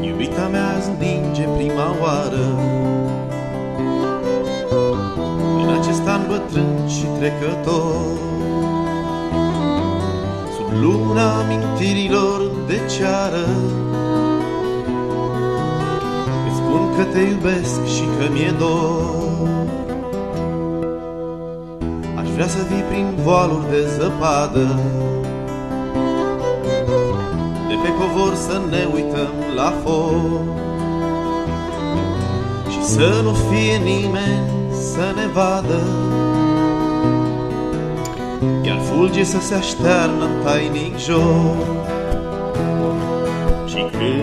Iubita mea azi ninge prima oară. În acest an bătrân și trecător Sub luna amintirilor de ceară că te iubesc și că mi-e dor. Aș vrea să vii prin voaluri de zăpadă de pe covor să ne uităm la foc. Și să nu fie nimeni să ne vadă Iar fulge să se aștearnă în tainic joc. Și când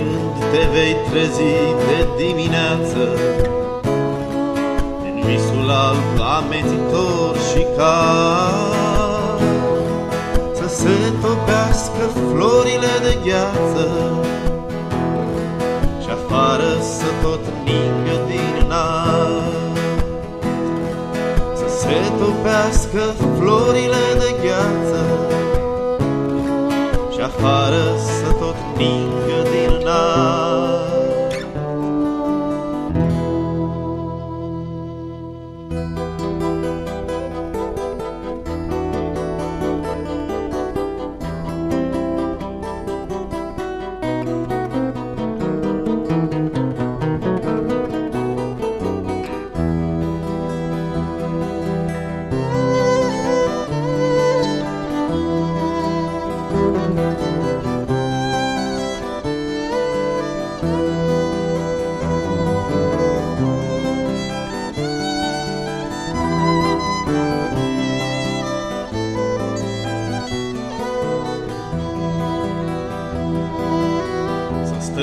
te vei trezi de dimineață. În visul alb amețitor și cald să se topească florile de gheață. Și afară să tot ningă din nar Să se topească florile de gheață. Și afară să tot ningă din nar Să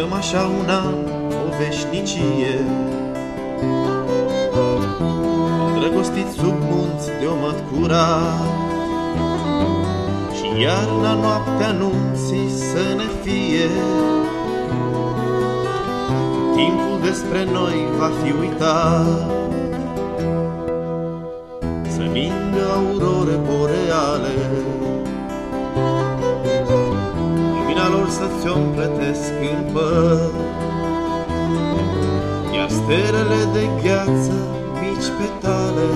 stăm așa un an, o veșnicie. Îndrăgostiți sub munți de o mătcura Și iarna noaptea nunții să ne fie. Timpul despre noi va fi uitat. Să ningă aurore boreale lumina lor să-ți o împletesc în păr. Iar stelele de gheață, mici petale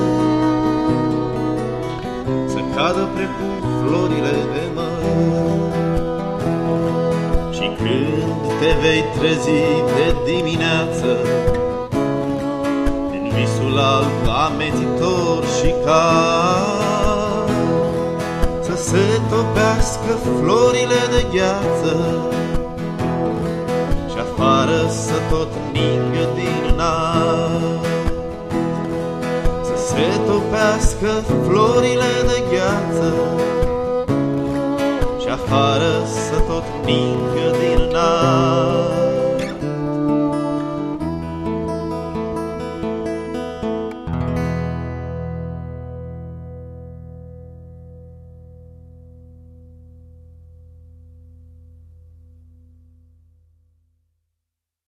Să cadă precum florile de măr. Și când te vei trezi de dimineață În visul alb amețitor și cald să se topească florile de gheață. Și afară să tot ningă din nar Să se topească florile de gheață. Și afară să tot ningă